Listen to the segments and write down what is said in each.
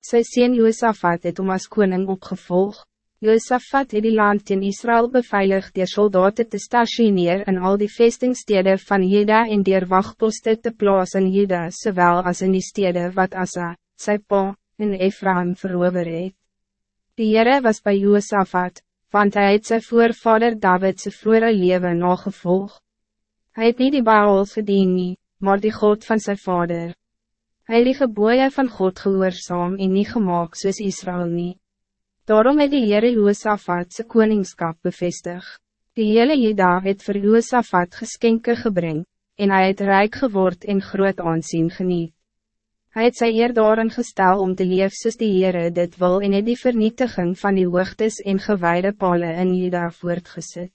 Sy sien Joosafat het om as koning opgevolg. Joosafat het die land in Israël beveilig dier soldaten te stationeer in al die vestingstede van Jeda en dier wachtposte te plaas in Jeda, zowel als in die stede wat Asa, sy pa, en Ephraim verover het. Die Heere was bij Joosafat, want hij het sy voorvader David sy vroere leven nagevolg. Hij het niet die Baal gedien nie, maar die God van zijn vader. Het die geboeie van God gehoorzaam en niet gemaakt soos Israël nie. Daarom het die Heere Joosafat sy koningskap bevestig. Die hele Jeda het vir Joosafat geskenke gebring, en hij het rijk geword en groot aansien geniet. Hij het sy eer daarin gestel om te leef soos die Heere dit wil en het die vernietiging van die hoogtes en gewijde pale in Jeda voortgezet.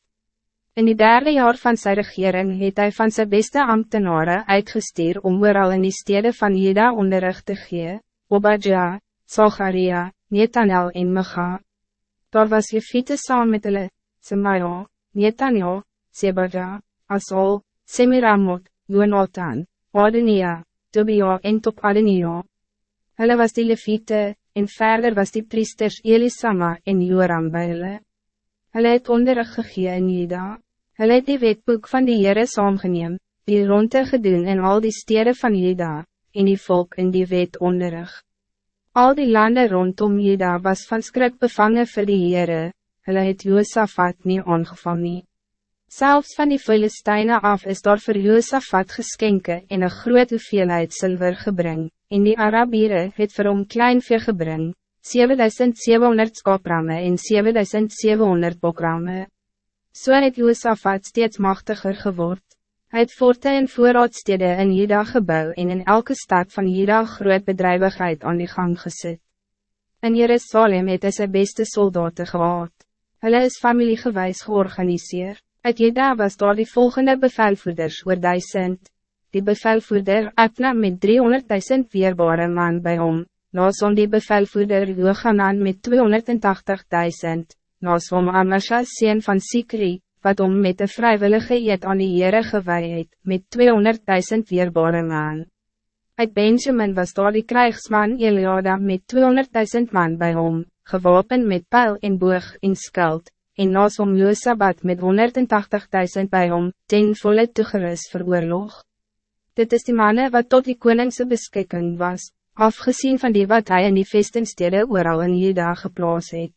In die derde jaar van zijn regering het hij van zijn beste ambtenaren uitgestuur om al in die steden van Jeda onderricht te gee, Obadja, Zacharia, Netanel en Mecha. Daar was Jefite saam met hulle, Semaja, Netanel, Sebadja, Asol, Semiramot, Jonathan, Adenia, Tobia en Top Adenia. Hulle was die Levite, en verder was die priesters Elisama en Joram by hulle. Hulle het onderrig gegee in Jeda. Hulle het die wetboek van die Heere saamgeneem, die ronde gedoen in al die steden van Jeda, en die volk in die wet onderrig. Al die landen rondom Jeda was van skrik bevangen vir die Heere, hulle het Joosafat nie aangevang nie. Zelfs van die Filisteine af is daar vir Joosafat geskenke en een groot hoeveelheid zilver gebring, en die Arabiere het vir hom klein vee gebring, 7700 skapramme en 7700 bokramme. So het Joosafat steeds machtiger geword. Hij het forte en voorraadstede in Jida gebouw en in elke stad van Jida groot bedrijvigheid aan die gang gezet. In Jerusalem het hy sy beste soldaten gehad. Hulle is familiegewijs georganiseerd. Uit Jida was daar die volgende bevelvoerders oor duisend. Die bevelvoerder Abna met 300.000 weerbare man bij hom, naas om die bevelvoerder Johanan met 280.000 naas hom Amasha sien van Sikri, wat om met de vrijwillige eet aan die Heere gewaai het, met 200.000 weerbare man. Uit Benjamin was daar die krijgsman Eliada met 200.000 man bij hom, gewapen met pijl en boog en skuld, en naas hom Joosabat met 180.000 bij hom, ten volle toegerus vir oorlog. Dit is die manne wat tot die koningse beskikking was, afgezien van die wat hij in die vestingstede ooral in Jeda geplaas het.